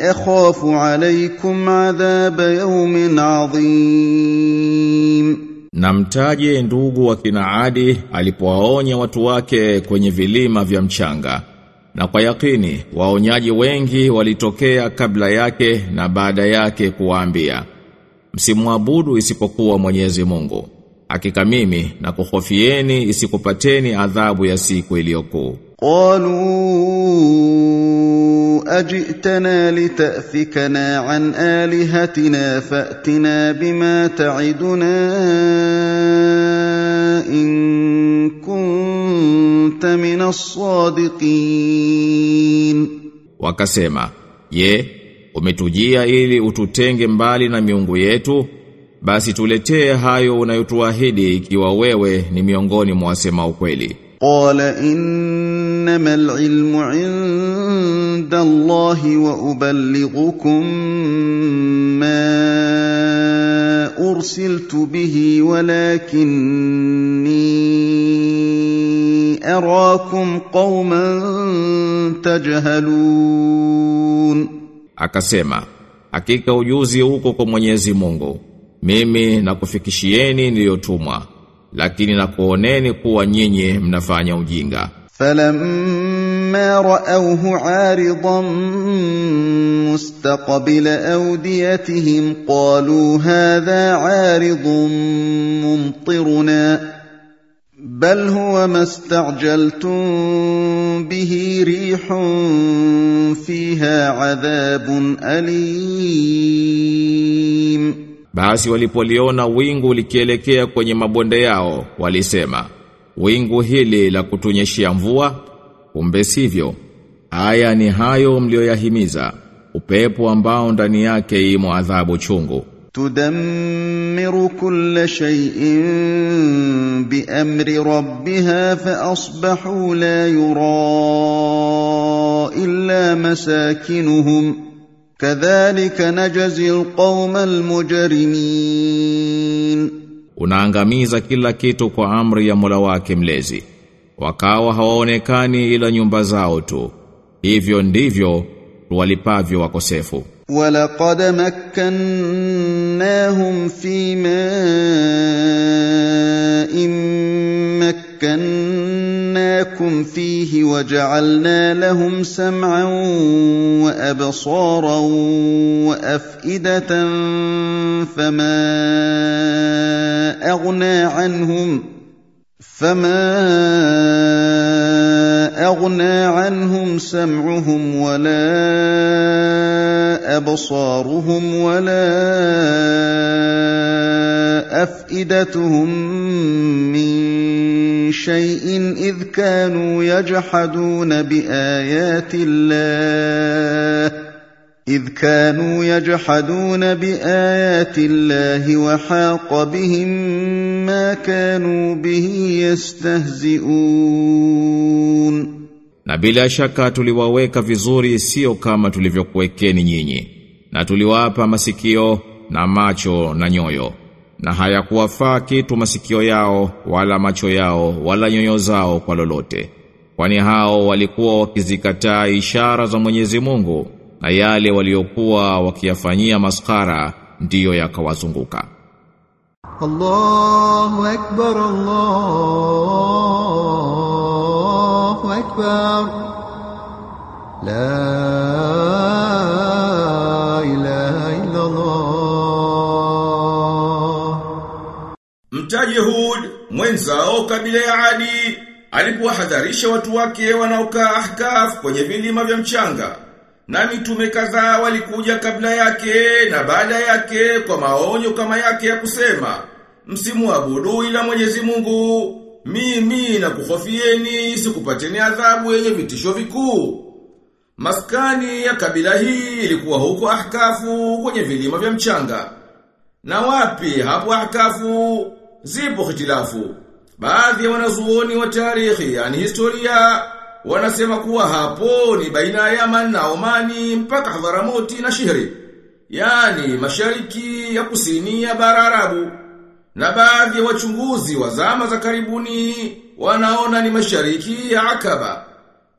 اخاف عليكم عذاب يوم عظيم Na mtaje ndugu wa kina Adi alipowaonya watu wake kwenye vilima vya mchanga. Na kwa yakini waonyaji wengi walitokea kabla yake na baada yake kuwaambia msimwabudu isipokuwa Mwenyezi Mungu. Hakika mimi na kuhofieni isikupateni adhabu ya siku iliyokuu. قالوا اجئتنا لتافكنا عن الهتنا فاتنا بما تعدنا ان كنت من الصادقين Wakasema, "Je, umetujia ili ututenge mbali na miungu yetu? Basi tuletee hayo unayotuahidi ikiwa wewe ni miongoni mwa wasema ukweli." قال انما العلم عند الله وابلغكم ما ارسلت به ولكني اراكم قوما تجهلون Akasema, "Hakika ujuzi uko kwa Mwenyezi Mungu. Mimi nakufikishieni niliyotumwa, lakini nakuoneni kuwa nyinyi mnafanya ujinga." فلما رأوه عارضا مستقبل أوديتهم قالوا هذا عارض ممطرنا بل هو ما استعجلتم به ريح فيها عذاب أليم. Basi walipoliona wingu likielekea kwenye mabonde yao, walisema, wingu hili la kutunyeshia mvua kumbe sivyo. Haya ni hayo mlioyahimiza upepo ambao ndani yake imo adhabu chungu. Tudammiru kulla shay'in bi amri rabbiha fa asbahu la yura illa masakinuhum. Kadhalika najzi alqawma almujrimin unaangamiza kila kitu kwa amri ya Mola wake mlezi. Wakawa hawaonekani ila nyumba zao tu. Hivyo ndivyo walipavyo wakosefu. Walaqad makkannahum fi ma'in makkan مكناكم فيه وجعلنا لهم سمعا وأبصارا وأفئدة فما أغنى عنهم فما أغنى عنهم سمعهم ولا أبصارهم ولا أفئدتهم من شيء اذ كانوا يجحدون بايات الله إذ كانوا يجحدون بآيات الله وحاق بهم ما كانوا به يستهزئون Na bila shaka tuliwaweka vizuri sio kama tulivyokuwekeni nyinyi. Na tuliwapa masikio na macho na nyoyo. na hayakuwafaa kitu masikio yao wala macho yao wala nyoyo zao kwa lolote. Kwani hao walikuwa wakizikataa ishara za Mwenyezi Mungu na yale waliokuwa wakiyafanyia maskara ndiyo yakawazunguka. Allahu akbar Allahu akbar. La Mtaje Hud mwenzao kabila ya Adi alipowahadharisha watu wake wanaokaa Ahkaf kwenye vilima vya mchanga. Na mitume kadhaa walikuja kabla yake na baada yake kwa maonyo kama yake ya kusema msimuabudu ila Mwenyezi Mungu mimi na kuhofieni sikupateni adhabu yenye vitisho vikuu. Maskani ya kabila hii ilikuwa huko Ahkafu kwenye vilima vya mchanga. Na wapi hapo Ahkafu zipo hitilafu. Baadhi ya wanazuoni wa tarikhi, yani historia, wanasema kuwa hapo ni baina ya Yaman na Omani mpaka Hadharamoti na Shihri. Yani mashariki ya kusini ya bara Arabu. Na baadhi ya wachunguzi wa zama za karibuni wanaona ni mashariki ya Akaba.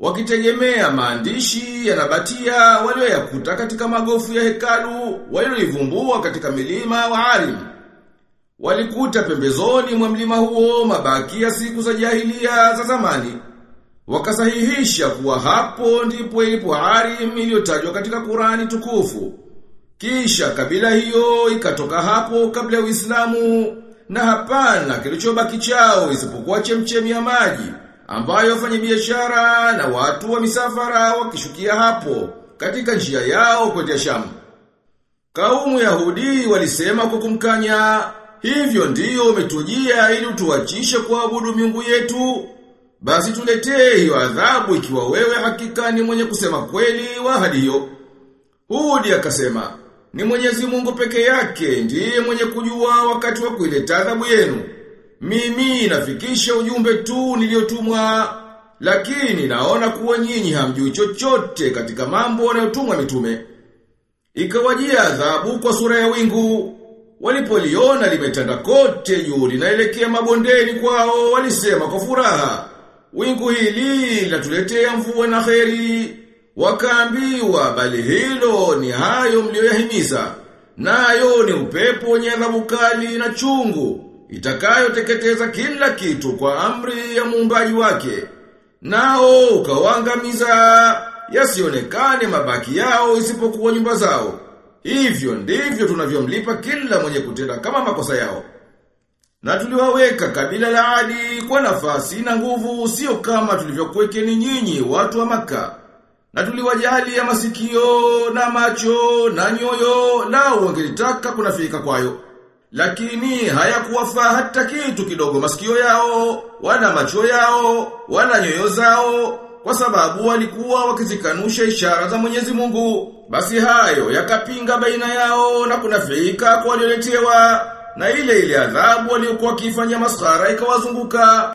Wakitegemea maandishi ya Nabatia walioyakuta katika magofu ya hekalu walioivumbua katika milima wa Arim. Walikuta pembezoni mwa mlima huo mabaki ya siku za jahilia za zamani. Wakasahihisha kuwa hapo ndipo ilipo Harim iliyotajwa katika Qurani tukufu. Kisha kabila hiyo ikatoka hapo kabla ya Uislamu na hapana kilichobaki chao isipokuwa chemchemi ya maji ambayo wafanya biashara na watu wa misafara wakishukia hapo katika njia yao kwenda Sham. Kaumu Yahudi walisema kwa kumkanya, hivyo ndiyo umetujia ili utuachishe kuabudu miungu yetu. Basi tuletee hiyo adhabu ikiwa wewe hakika ni mwenye kusema kweli wa ahadi hiyo. Hudi akasema, ni Mwenyezi Mungu peke yake ndiye mwenye kujua wakati wa kuileta adhabu yenu. Mimi nafikisha ujumbe tu niliyotumwa, lakini naona kuwa nyinyi hamjui chochote katika mambo yanayotumwa mitume. Ikawajia adhabu kwa sura ya wingu. Walipoliona limetanda kote juu linaelekea mabondeni kwao, walisema kwa furaha, wingu hili linatuletea mvua na kheri. Wakaambiwa bali hilo ni hayo mlioyahimiza. Nayo ni upepo wenye adhabu kali na chungu itakayoteketeza kila kitu kwa amri ya muumbaji wake. Nao ukawangamiza yasionekane mabaki yao isipokuwa nyumba zao. Hivyo ndivyo tunavyomlipa kila mwenye kutenda kama makosa yao. Na tuliwaweka kabila la Adi kwa nafasi na nguvu sio kama tulivyokuwekeni nyinyi watu wa maka. Na tuliwajali ya masikio na macho na nyoyo lao wangelitaka kunafika kwayo. Lakini hayakuwafaa hata kitu kidogo masikio yao, wala macho yao, wala nyoyo zao, kwa sababu walikuwa wakizikanusha ishara za Mwenyezi Mungu. Basi hayo yakapinga baina yao na kuna kunafika kwa walioletewa, na ile ile adhabu waliokuwa wakifanya maskhara ikawazunguka.